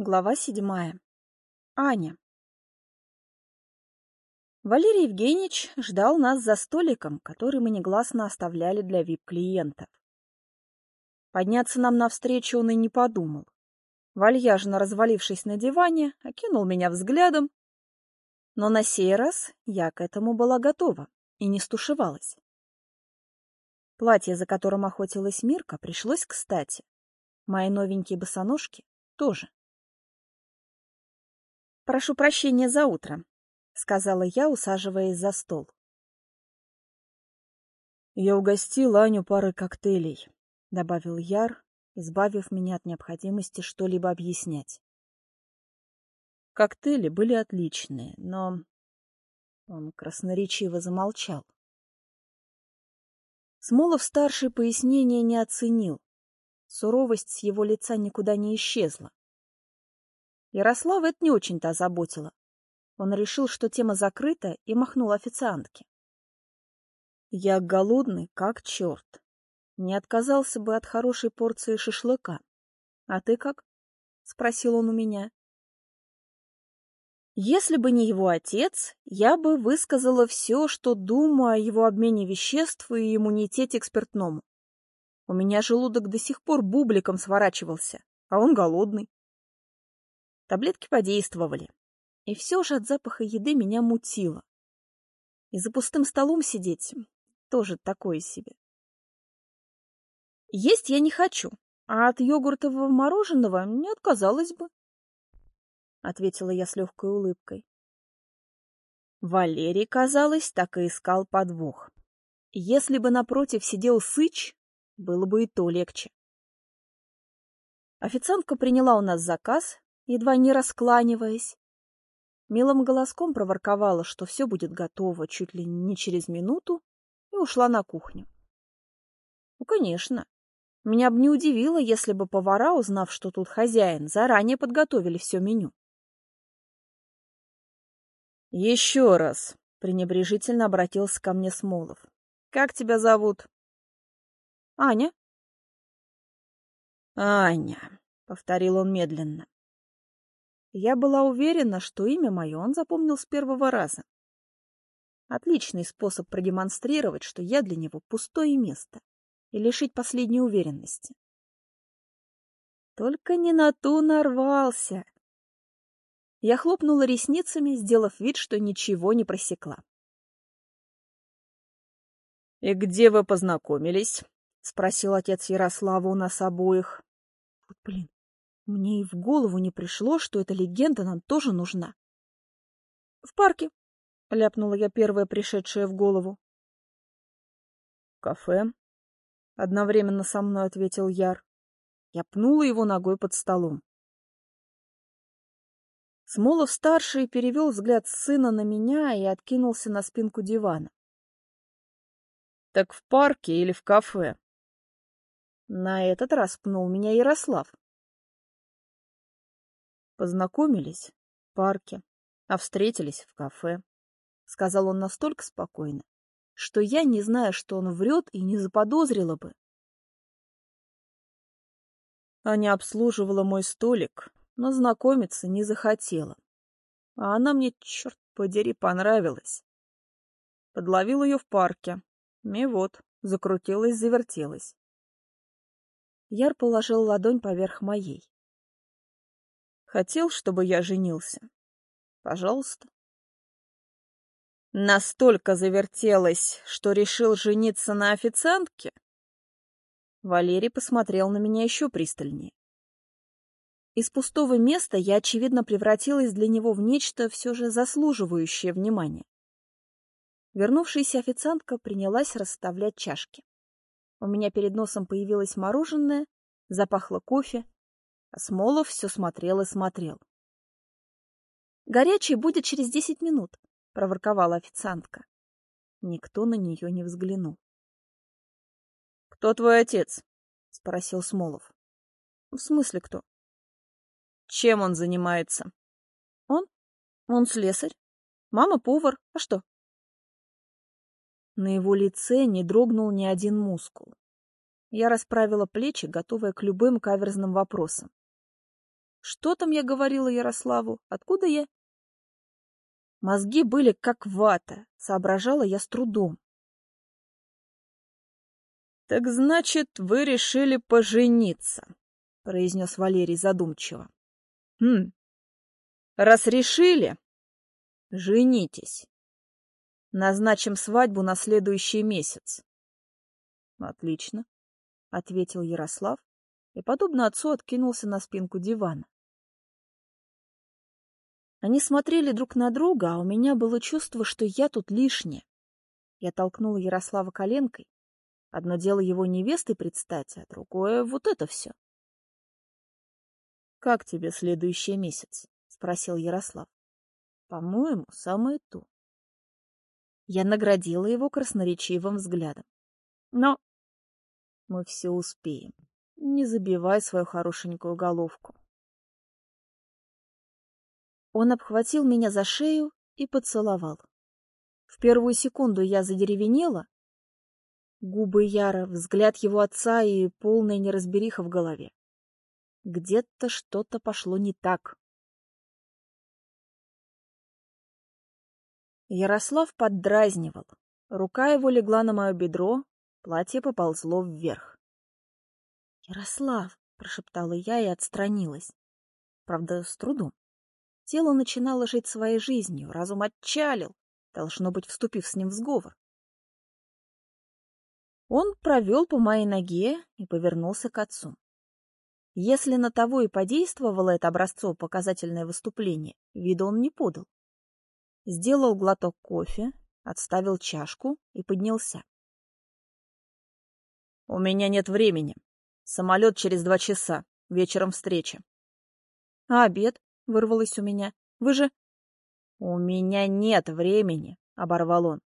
Глава седьмая. Аня. Валерий Евгеньевич ждал нас за столиком, который мы негласно оставляли для вип-клиентов. Подняться нам навстречу он и не подумал. Вальяжно развалившись на диване, окинул меня взглядом. Но на сей раз я к этому была готова и не стушевалась. Платье, за которым охотилась Мирка, пришлось кстати. Мои новенькие босоножки тоже. «Прошу прощения за утро», — сказала я, усаживаясь за стол. «Я угостил Аню парой коктейлей», — добавил Яр, избавив меня от необходимости что-либо объяснять. Коктейли были отличные, но... Он красноречиво замолчал. Смолов-старший пояснения не оценил. Суровость с его лица никуда не исчезла. Ярослав это не очень-то озаботило. Он решил, что тема закрыта, и махнул официантке. Я голодный, как черт. Не отказался бы от хорошей порции шашлыка. А ты как? — спросил он у меня. Если бы не его отец, я бы высказала все, что думаю о его обмене веществ и иммунитете к спиртному. У меня желудок до сих пор бубликом сворачивался, а он голодный. Таблетки подействовали. И все же от запаха еды меня мутило. И за пустым столом сидеть тоже такое себе. Есть я не хочу, а от йогуртового мороженого не отказалась бы, — ответила я с легкой улыбкой. Валерий, казалось, так и искал подвох. Если бы напротив сидел Сыч, было бы и то легче. Официантка приняла у нас заказ, едва не раскланиваясь. Милым голоском проворковала, что все будет готово чуть ли не через минуту, и ушла на кухню. Ну, конечно. Меня бы не удивило, если бы повара, узнав, что тут хозяин, заранее подготовили все меню. «Еще раз», — пренебрежительно обратился ко мне Смолов. «Как тебя зовут?» «Аня». «Аня», — повторил он медленно. Я была уверена, что имя мое он запомнил с первого раза. Отличный способ продемонстрировать, что я для него пустое место, и лишить последней уверенности. Только не на ту нарвался. Я хлопнула ресницами, сделав вид, что ничего не просекла. — И где вы познакомились? — спросил отец Ярослава у нас обоих. Вот блин, мне и в голову не пришло, что эта легенда нам тоже нужна. — В парке, — ляпнула я первая, пришедшая в голову. — Кафе? — одновременно со мной ответил Яр. Я пнула его ногой под столом. Смолов-старший перевел взгляд сына на меня и откинулся на спинку дивана. — Так в парке или в кафе? На этот раз пнул меня Ярослав. Познакомились в парке, а встретились в кафе. Сказал он настолько спокойно, что я, не зная, что он врет, и не заподозрила бы. Аня обслуживала мой столик, но знакомиться не захотела. А она мне, черт подери, понравилась. Подловил ее в парке. И вот, закрутилась-завертелась. Яр положил ладонь поверх моей. Хотел, чтобы я женился? Пожалуйста. Настолько завертелась, что решил жениться на официантке? Валерий посмотрел на меня еще пристальнее. Из пустого места я, очевидно, превратилась для него в нечто все же заслуживающее внимания. Вернувшаяся официантка принялась расставлять чашки. У меня перед носом появилось мороженое, запахло кофе, Смолов все смотрел и смотрел. «Горячий будет через десять минут», — проворковала официантка. Никто на нее не взглянул. «Кто твой отец?» — спросил Смолов. «В смысле кто?» «Чем он занимается?» «Он? Он слесарь. Мама повар. А что?» На его лице не дрогнул ни один мускул. Я расправила плечи, готовая к любым каверзным вопросам. Что там я говорила Ярославу? Откуда я? Мозги были как вата, соображала я с трудом. «Так значит, вы решили пожениться», — произнес Валерий задумчиво. «Хм, раз решили, женитесь. Назначим свадьбу на следующий месяц». «Отлично», — ответил Ярослав и, подобно отцу, откинулся на спинку дивана. Они смотрели друг на друга, а у меня было чувство, что я тут лишняя. Я толкнула Ярослава коленкой. Одно дело его невестой предстать, а другое — вот это все. — Как тебе следующий месяц? — спросил Ярослав. — По-моему, самое то. Я наградила его красноречивым взглядом. Но мы все успеем. Не забивай свою хорошенькую головку. Он обхватил меня за шею и поцеловал. В первую секунду я задеревенела. Губы Яра, взгляд его отца и полная неразбериха в голове. Где-то что-то пошло не так. Ярослав поддразнивал. Рука его легла на мое бедро, платье поползло вверх. «Ярослав!» — прошептала я и отстранилась. Правда, с трудом. Тело начинало жить своей жизнью, разум отчалил, должно быть, вступив с ним в сговор. Он провел по моей ноге и повернулся к отцу. Если на того и подействовало это образцово-показательное выступление, вида он не подал. Сделал глоток кофе, отставил чашку и поднялся. — У меня нет времени. Самолет через два часа. Вечером встреча. — А обед? вырвалось у меня. Вы же... У меня нет времени, оборвал он.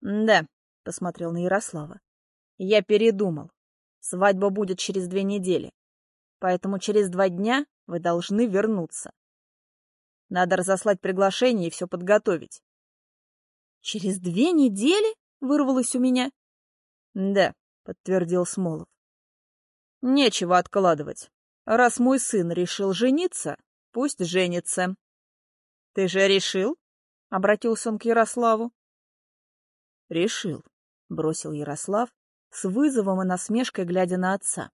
Да, посмотрел на Ярослава. Я передумал. Свадьба будет через две недели. Поэтому через два дня вы должны вернуться. Надо разослать приглашение и все подготовить. Через две недели? Вырвалось у меня. Да, подтвердил Смолов. Нечего откладывать. Раз мой сын решил жениться, Пусть женится. — Ты же решил? — обратился он к Ярославу. — Решил, — бросил Ярослав, с вызовом и насмешкой глядя на отца.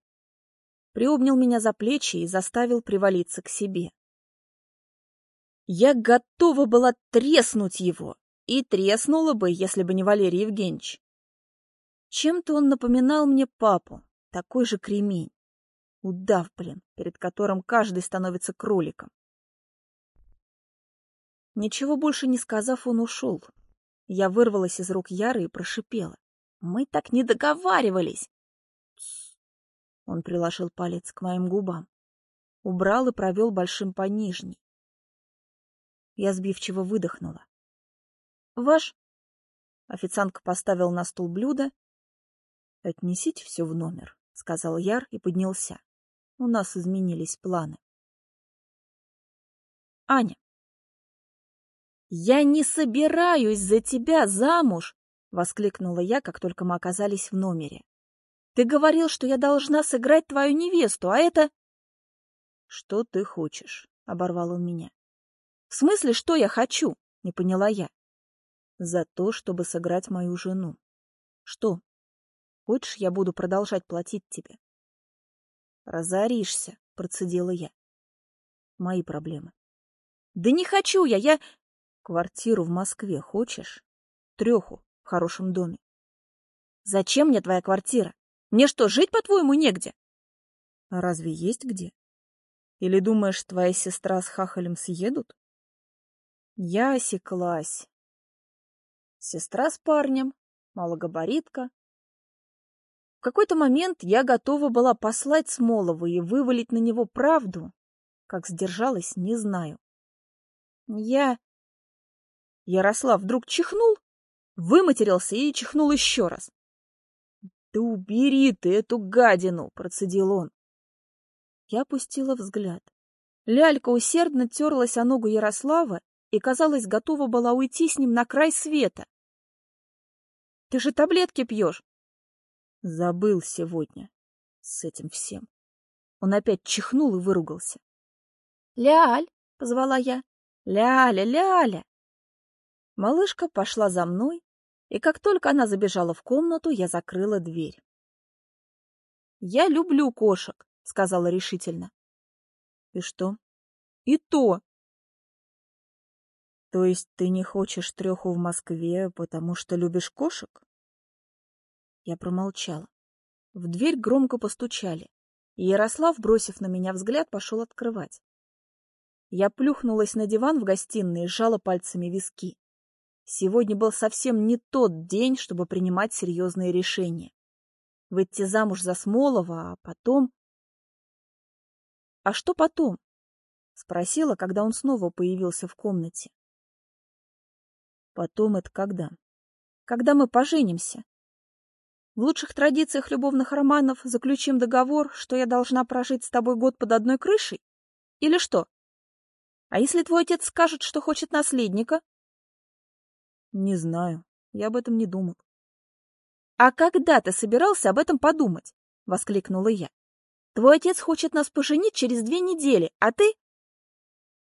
Приобнял меня за плечи и заставил привалиться к себе. Я готова была треснуть его, и треснула бы, если бы не Валерий Евгеньевич. Чем-то он напоминал мне папу, такой же кремень. Удав, блин, перед которым каждый становится кроликом. Ничего больше не сказав, он ушел. Я вырвалась из рук Яры и прошипела. «Мы так не договаривались!» Он приложил палец к моим губам. Убрал и провел большим по нижней. Я сбивчиво выдохнула. «Ваш...» Официантка поставил на стол блюдо. «Отнесите все в номер», — сказал Яр и поднялся. У нас изменились планы. Аня. «Я не собираюсь за тебя замуж!» — воскликнула я, как только мы оказались в номере. «Ты говорил, что я должна сыграть твою невесту, а это...» «Что ты хочешь?» — оборвал он меня. «В смысле, что я хочу?» — не поняла я. «За то, чтобы сыграть мою жену. Что? Хочешь, я буду продолжать платить тебе?» Разоришься, процедила я. Мои проблемы. Да не хочу я, я... Квартиру в Москве хочешь? Треху в хорошем доме. Зачем мне твоя квартира? Мне что, жить, по-твоему, негде? А разве есть где? Или думаешь, твоя сестра с хахалем съедут? Я осеклась. Сестра с парнем, малогабаритка, в какой-то момент я готова была послать Смолова и вывалить на него правду. Как сдержалась, не знаю. Я... Ярослав вдруг чихнул, выматерился и чихнул еще раз. — Да убери ты эту гадину! — процедил он. Я опустила взгляд. Лялька усердно терлась о ногу Ярослава и, казалось, готова была уйти с ним на край света. — Ты же таблетки пьешь! Забыл сегодня с этим всем. Он опять чихнул и выругался. «Ляль!» — позвала я. «Ляля, Ляля!» Малышка пошла за мной, и как только она забежала в комнату, я закрыла дверь. «Я люблю кошек», — сказала решительно. «И что?» «И то!» «То есть ты не хочешь треху в Москве, потому что любишь кошек?» Я промолчала. В дверь громко постучали, и Ярослав, бросив на меня взгляд, пошел открывать. Я плюхнулась на диван в гостиной и сжала пальцами виски. Сегодня был совсем не тот день, чтобы принимать серьезные решения. Выйти замуж за Смолова, а потом... — А что потом? — спросила, когда он снова появился в комнате. — Потом это когда? — Когда мы поженимся. В лучших традициях любовных романов заключим договор, что я должна прожить с тобой год под одной крышей? Или что? А если твой отец скажет, что хочет наследника? Не знаю. Я об этом не думал. А когда ты собирался об этом подумать? Воскликнула я. Твой отец хочет нас поженить через две недели, а ты...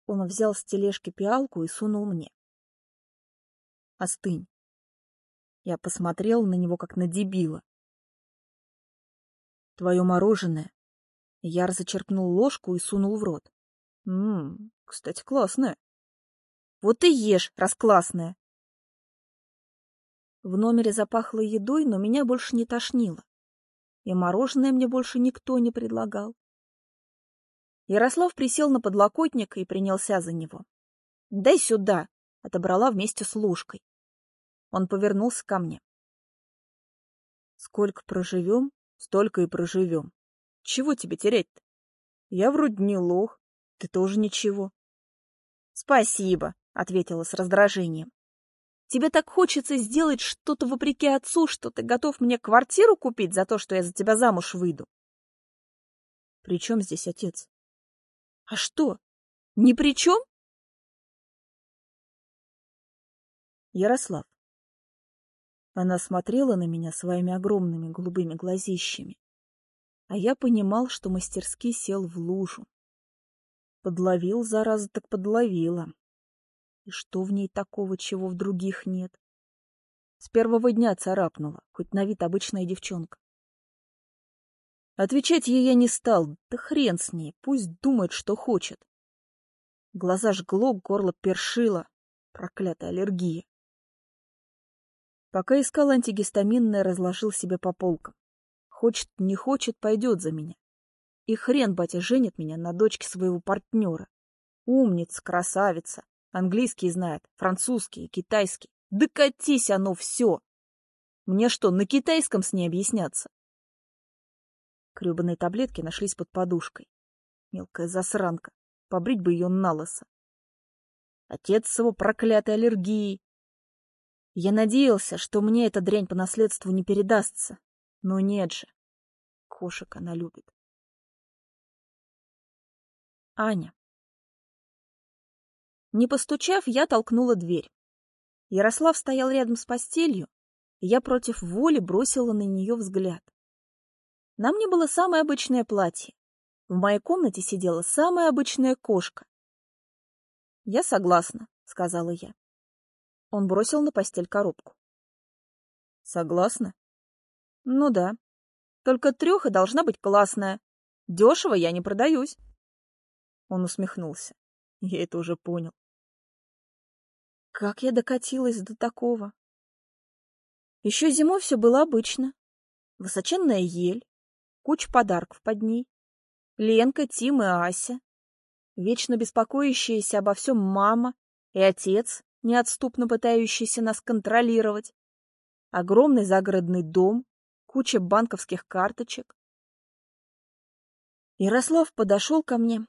Он взял с тележки пиалку и сунул мне. Остынь. Я посмотрел на него, как на дебила. Твое мороженое. Я зачерпнул ложку и сунул в рот. Ммм, кстати, классное. Вот и ешь, раз классное. В номере запахло едой, но меня больше не тошнило. И мороженое мне больше никто не предлагал. Ярослав присел на подлокотник и принялся за него. «Дай сюда!» — отобрала вместе с ложкой. Он повернулся ко мне. «Сколько проживем, столько и проживем. Чего тебе терять-то? Я вроде не лох, ты тоже ничего». «Спасибо», — ответила с раздражением. Тебе так хочется сделать что-то вопреки отцу, что ты готов мне квартиру купить за то, что я за тебя замуж выйду. При чем здесь отец? А что, ни при чем? Ярослав. Она смотрела на меня своими огромными голубыми глазищами, а я понимал, что мастерски сел в лужу. Подловил, зараза, так подловила. И что в ней такого, чего в других нет? С первого дня царапнула, хоть на вид обычная девчонка. Отвечать ей я не стал, да хрен с ней, пусть думает, что хочет. Глаза жгло, горло першило, проклятая аллергия. Пока искал антигистаминное, разложил себе по полкам. Хочет, не хочет, пойдет за меня. И хрен батя женит меня на дочке своего партнера. Умница, красавица, Английский знает, французский, китайский. Да катись оно все! Мне что, на китайском с ней объясняться? Крёбаные таблетки нашлись под подушкой. Мелкая засранка. Побрить бы ее на лысо. Отец с его проклятой аллергией. Я надеялся, что мне эта дрянь по наследству не передастся. Но нет же. Кошек она любит. Аня. Не постучав, я толкнула дверь. Ярослав стоял рядом с постелью, и я против воли бросила на нее взгляд. На мне было самое обычное платье. В моей комнате сидела самая обычная кошка. «Я согласна», — сказала я. Он бросил на постель коробку. «Согласна?» «Ну да. Только треха должна быть классная. Дешево я не продаюсь». Он усмехнулся. Я это уже понял. Как я докатилась до такого? Еще зимой все было обычно. Высоченная ель, куча подарков под ней, Ленка, Тим и Ася, вечно беспокоящиеся обо всем мама и отец, неотступно пытающиеся нас контролировать, огромный загородный дом, куча банковских карточек. Ярослав подошел ко мне.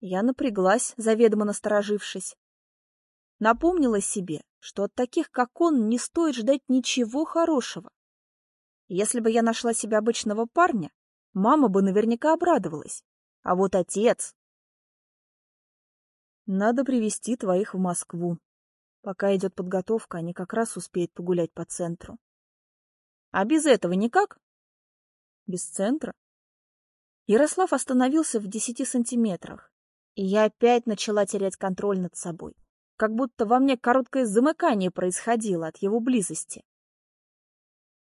Я напряглась, заведомо насторожившись. Напомнила себе, что от таких, как он, не стоит ждать ничего хорошего. Если бы я нашла себе обычного парня, мама бы наверняка обрадовалась. А вот отец... Надо привести твоих в Москву. Пока идет подготовка, они как раз успеют погулять по центру. А без этого никак? Без центра? Ярослав остановился в десяти сантиметрах, И я опять начала терять контроль над собой, как будто во мне короткое замыкание происходило от его близости.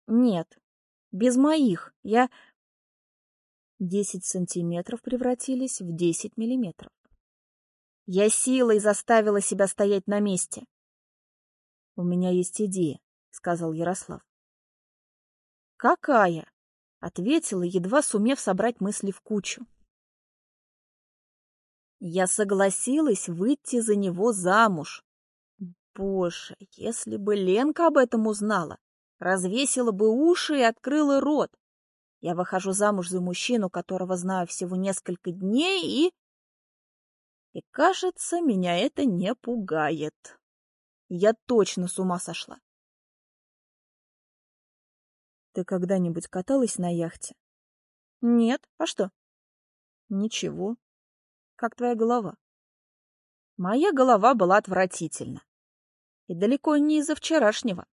Нет, без моих. Я... Десять сантиметров превратились в десять миллиметров. Я силой заставила себя стоять на месте. — У меня есть идея, — сказал Ярослав. — Какая? — ответила, едва сумев собрать мысли в кучу. Я согласилась выйти за него замуж. Боже, если бы Ленка об этом узнала, развесила бы уши и открыла рот. Я выхожу замуж за мужчину, которого знаю всего несколько дней, и... И, кажется, меня это не пугает. Я точно с ума сошла. Ты когда-нибудь каталась на яхте? Нет. А что? Ничего. Как твоя голова? Моя голова была отвратительна. И далеко не из-за вчерашнего.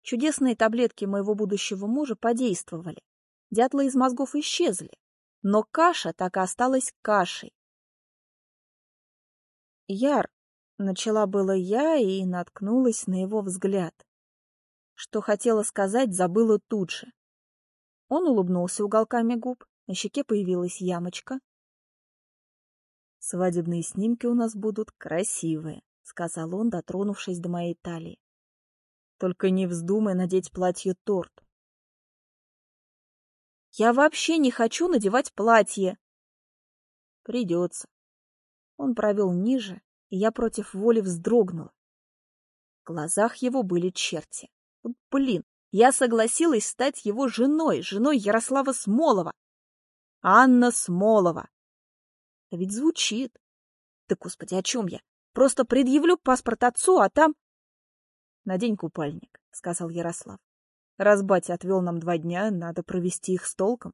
Чудесные таблетки моего будущего мужа подействовали. Дятлы из мозгов исчезли. Но каша так и осталась кашей. Яр, начала было я и наткнулась на его взгляд. Что хотела сказать, забыла тут же. Он улыбнулся уголками губ, на щеке появилась ямочка. «Свадебные снимки у нас будут красивые», — сказал он, дотронувшись до моей талии. Только не вздумай надеть платье-торт. Я вообще не хочу надевать платье. Придется. Он провел ниже, и я против воли вздрогнула. В глазах его были черти. Вот блин, я согласилась стать его женой, женой Ярослава Смолова. Анна Смолова. Это ведь звучит. Да, господи, о чем я? Просто предъявлю паспорт отцу, а там... Надень купальник, — сказал Ярослав. Раз батя отвел нам два дня, надо провести их с толком.